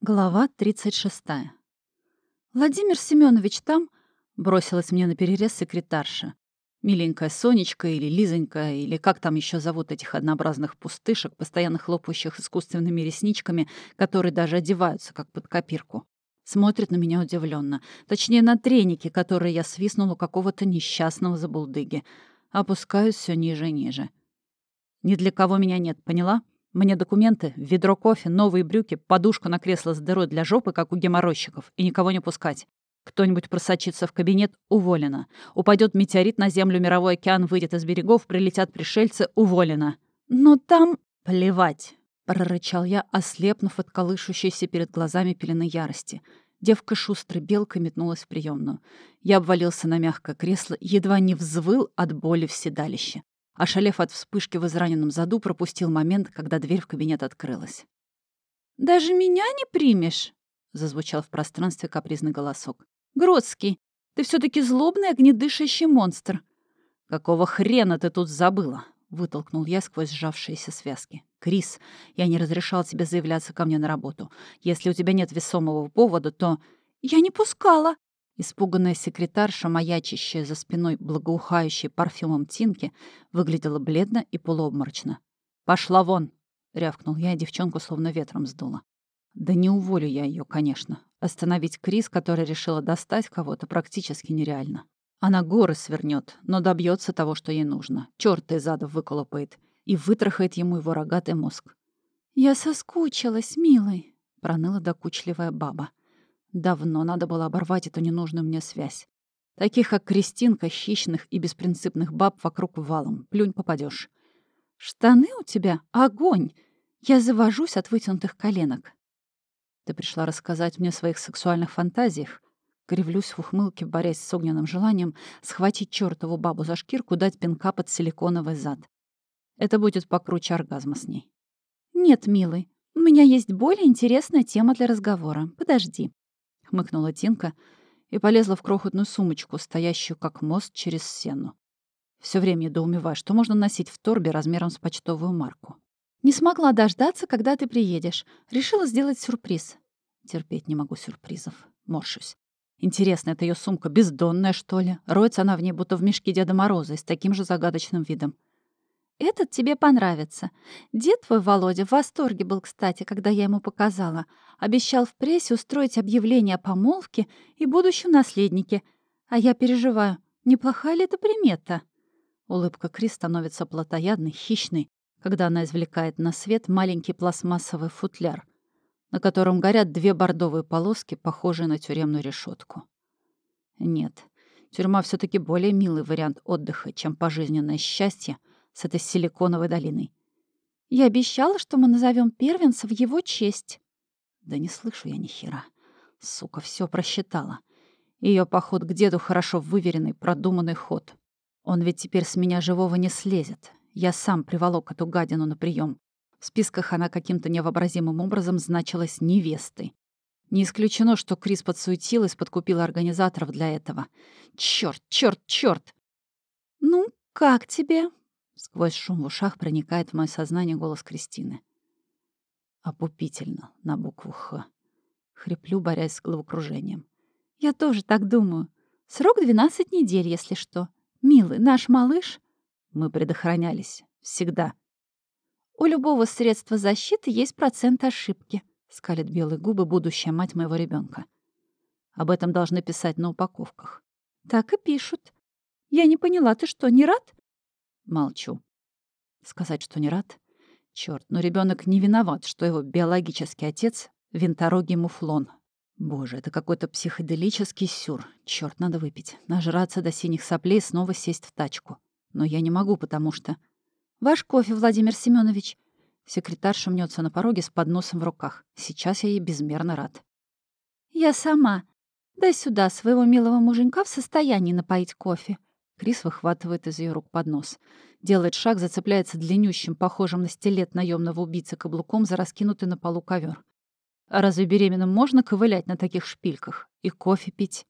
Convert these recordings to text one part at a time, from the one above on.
Глава 36. «Владимир Семенович там?» — бросилась мне на перерез секретарша. Миленькая Сонечка или Лизонька, или как там еще зовут этих однообразных пустышек, постоянно хлопающих искусственными ресничками, которые даже одеваются, как под копирку. Смотрит на меня удивленно, Точнее, на треники, которые я свистнула какого-то несчастного забулдыги. Опускаюсь все ниже и ниже. «Ни для кого меня нет, поняла?» Мне документы, ведро кофе, новые брюки, подушка на кресло с дырой для жопы, как у геморройщиков, и никого не пускать. Кто-нибудь просочится в кабинет — уволено. Упадет метеорит на землю, мировой океан выйдет из берегов, прилетят пришельцы — уволено. Но там... Плевать, — прорычал я, ослепнув от колышущейся перед глазами пелены ярости. Девка шустрой белкой метнулась в приемную. Я обвалился на мягкое кресло, едва не взвыл от боли в седалище. Ошалев от вспышки в израненном заду, пропустил момент, когда дверь в кабинет открылась. «Даже меня не примешь?» — зазвучал в пространстве капризный голосок. «Гродский, ты все таки злобный огнедышащий монстр!» «Какого хрена ты тут забыла?» — вытолкнул я сквозь сжавшиеся связки. «Крис, я не разрешал тебе заявляться ко мне на работу. Если у тебя нет весомого повода, то...» «Я не пускала!» Испуганная секретарша, маячащая за спиной благоухающей парфюмом Тинки, выглядела бледно и полуобморочно. «Пошла вон!» — рявкнул я, и девчонку словно ветром сдуло. Да не уволю я ее, конечно. Остановить Крис, которая решила достать кого-то, практически нереально. Она горы свернет, но добьется того, что ей нужно. Черт из ада выколопает и вытрахает ему его рогатый мозг. «Я соскучилась, милый», — проныла докучливая баба. Давно надо было оборвать эту ненужную мне связь. Таких, как Кристинка, хищных и беспринципных баб вокруг валом. Плюнь попадешь. Штаны у тебя — огонь! Я завожусь от вытянутых коленок. Ты пришла рассказать мне о своих сексуальных фантазиях. Кривлюсь в ухмылке, борясь с огненным желанием схватить чертову бабу за шкирку, дать пинка под силиконовый зад. Это будет покруче оргазма с ней. Нет, милый, у меня есть более интересная тема для разговора. Подожди хмыкнула Тинка и полезла в крохотную сумочку, стоящую как мост через сену. Все время недоумеваю, что можно носить в торбе размером с почтовую марку. «Не смогла дождаться, когда ты приедешь. Решила сделать сюрприз». Терпеть не могу сюрпризов. Морщусь. Интересно, это ее сумка бездонная, что ли? Роется она в ней, будто в мешке Деда Мороза, и с таким же загадочным видом. Этот тебе понравится. Дед твой, Володя, в восторге был, кстати, когда я ему показала. Обещал в прессе устроить объявление о помолвке и будущем наследнике. А я переживаю, неплохая ли это примета?» Улыбка Крис становится плотоядной, хищной, когда она извлекает на свет маленький пластмассовый футляр, на котором горят две бордовые полоски, похожие на тюремную решетку. Нет, тюрьма все таки более милый вариант отдыха, чем пожизненное счастье — с этой силиконовой долиной. Я обещала, что мы назовем первенца в его честь. Да не слышу я ни хера. Сука, все просчитала. Ее поход к деду хорошо выверенный, продуманный ход. Он ведь теперь с меня живого не слезет. Я сам приволок эту гадину на прием. В списках она каким-то невообразимым образом значилась невестой. Не исключено, что Крис подсуетилась, подкупила организаторов для этого. Черт, черт, черт! «Ну, как тебе?» Сквозь шум в ушах проникает в мое сознание голос Кристины. Опупительно, на букву «Х». Хриплю, борясь с головокружением. «Я тоже так думаю. Срок 12 недель, если что. Милый, наш малыш...» Мы предохранялись. Всегда. «У любого средства защиты есть процент ошибки», — скалит белые губы будущая мать моего ребенка. Об этом должны писать на упаковках. «Так и пишут. Я не поняла, ты что, не рад?» Молчу. Сказать, что не рад? Черт, но ребенок не виноват, что его биологический отец — винторогий муфлон. Боже, это какой-то психоделический сюр. Черт, надо выпить. Нажраться до синих соплей, снова сесть в тачку. Но я не могу, потому что... «Ваш кофе, Владимир Семенович. Секретарша мнется на пороге с подносом в руках. Сейчас я ей безмерно рад. «Я сама. Дай сюда своего милого муженька в состоянии напоить кофе. Крис выхватывает из ее рук поднос. Делает шаг, зацепляется длиннющим, похожим на стилет наемного убийцы каблуком за раскинутый на полу ковер. А разве беременным можно ковылять на таких шпильках? И кофе пить?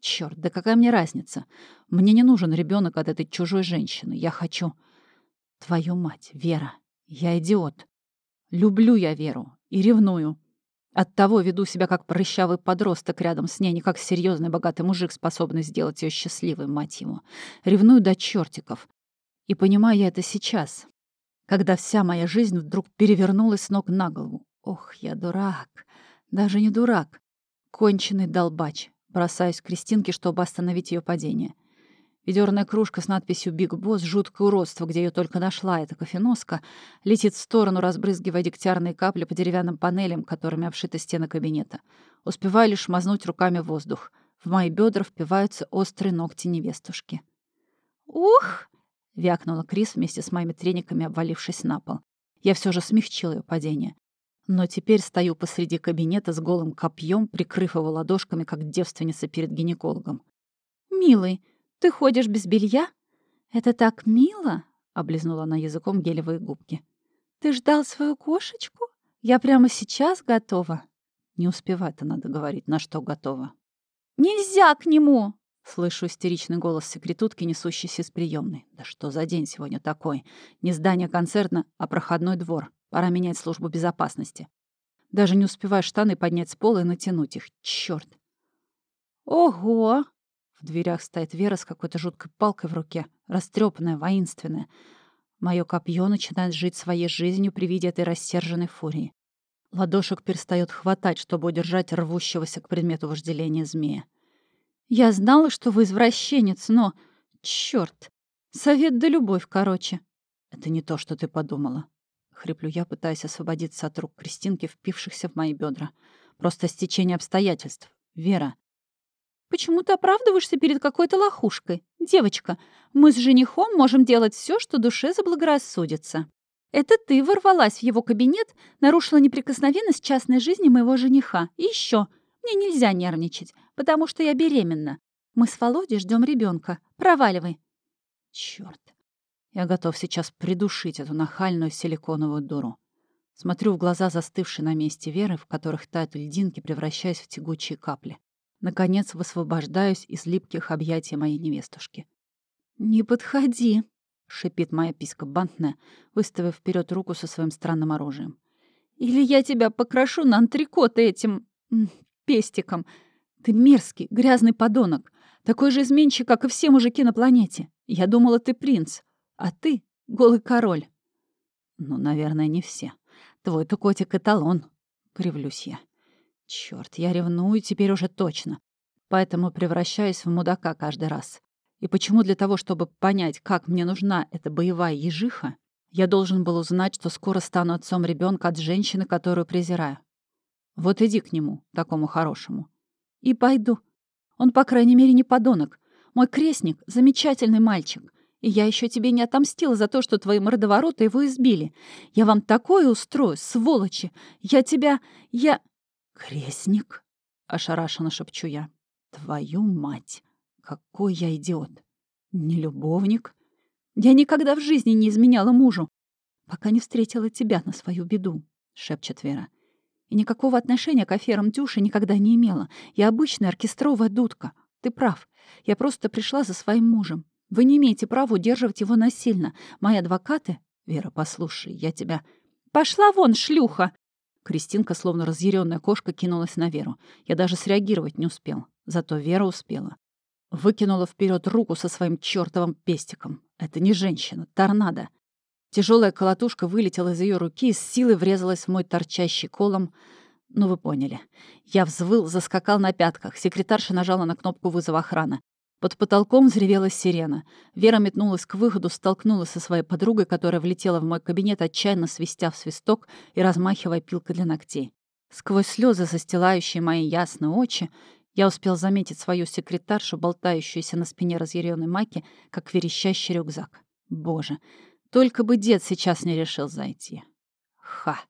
Черт, да какая мне разница? Мне не нужен ребенок от этой чужой женщины. Я хочу... Твою мать, Вера, я идиот. Люблю я Веру и ревную. Оттого веду себя как прыщавый подросток рядом с ней, не как серьезный богатый мужик, способный сделать ее счастливой, мать его. Ревную до чертиков. И понимаю я это сейчас, когда вся моя жизнь вдруг перевернулась с ног на голову. Ох, я дурак. Даже не дурак. Конченый долбач. Бросаюсь к Кристинке, чтобы остановить ее падение. Ведерная кружка с надписью «Биг Босс», жуткое уродство, где ее только нашла эта кофеноска, летит в сторону, разбрызгивая дегтярные капли по деревянным панелям, которыми обшиты стены кабинета. Успеваю лишь мазнуть руками воздух. В мои бедра впиваются острые ногти невестушки. «Ух!» — вякнула Крис вместе с моими трениками, обвалившись на пол. Я все же смягчила ее падение. Но теперь стою посреди кабинета с голым копьем, прикрыв его ладошками, как девственница перед гинекологом. «Милый, ты ходишь без белья? Это так мило!» — облизнула она языком гелевые губки. «Ты ждал свою кошечку? Я прямо сейчас готова». Не успевает надо говорить, на что готова. «Нельзя к нему!» — слышу истеричный голос секретутки, несущийся из приемной. «Да что за день сегодня такой? Не здание концерна, а проходной двор. Пора менять службу безопасности. Даже не успеваю штаны поднять с пола и натянуть их. Чёрт!» «Ого!» В дверях стоит Вера с какой-то жуткой палкой в руке, растрепанная, воинственная. Мое копье начинает жить своей жизнью при виде этой рассерженной фурии. Ладошек перестает хватать, чтобы удержать рвущегося к предмету вожделения змея. «Я знала, что вы извращенец, но... Чёрт! Совет да любовь, короче!» «Это не то, что ты подумала», — хриплю я, пытаясь освободиться от рук Кристинки, впившихся в мои бедра. «Просто стечение обстоятельств. Вера, Почему ты оправдываешься перед какой-то лохушкой? Девочка, мы с женихом можем делать все, что душе заблагорассудится. Это ты ворвалась в его кабинет, нарушила неприкосновенность частной жизни моего жениха. И еще, мне нельзя нервничать, потому что я беременна. Мы с Володей ждем ребенка. Проваливай. Черт, я готов сейчас придушить эту нахальную силиконовую дуру. Смотрю в глаза застывшей на месте Веры, в которых тают льдинки, превращаясь в тягучие капли. Наконец высвобождаюсь из липких объятий моей невестушки. «Не подходи!» — шипит моя писка бантная, выставив вперед руку со своим странным оружием. «Или я тебя покрошу на антрикот этим... пестиком. Ты мерзкий, грязный подонок. Такой же изменщик, как и все мужики на планете. Я думала, ты принц, а ты — голый король». «Ну, наверное, не все. Твой-то котик эталон», — кривлюсь я. Черт, я ревную теперь уже точно. Поэтому превращаюсь в мудака каждый раз. И почему для того, чтобы понять, как мне нужна эта боевая ежиха, я должен был узнать, что скоро стану отцом ребенка от женщины, которую презираю? Вот иди к нему, такому хорошему. И пойду. Он, по крайней мере, не подонок. Мой крестник — замечательный мальчик. И я еще тебе не отомстила за то, что твои мордовороты его избили. Я вам такое устрою, сволочи! Я тебя... Я... «Крестник?» — ошарашенно шепчу я. «Твою мать! Какой я идиот! Не любовник? Я никогда в жизни не изменяла мужу, пока не встретила тебя на свою беду», — шепчет Вера. «И никакого отношения к аферам Дюши никогда не имела. Я обычная оркестровая дудка. Ты прав. Я просто пришла за своим мужем. Вы не имеете права удерживать его насильно. Мои адвокаты... Вера, послушай, я тебя... Пошла вон, шлюха! Кристинка, словно разъяренная кошка, кинулась на Веру. Я даже среагировать не успел. Зато Вера успела. Выкинула вперед руку со своим чертовым пестиком. Это не женщина, торнадо. Тяжелая колотушка вылетела из ее руки и с силой врезалась в мой торчащий колом. Ну, вы поняли. Я взвыл, заскакал на пятках. Секретарша нажала на кнопку вызова охраны. Под потолком взревела сирена. Вера метнулась к выходу, столкнулась со своей подругой, которая влетела в мой кабинет, отчаянно свистя в свисток и размахивая пилкой для ногтей. Сквозь слезы, застилающие мои ясные очи, я успел заметить свою секретаршу, болтающуюся на спине разъяренной маки, как верещащий рюкзак. Боже, только бы дед сейчас не решил зайти. Ха!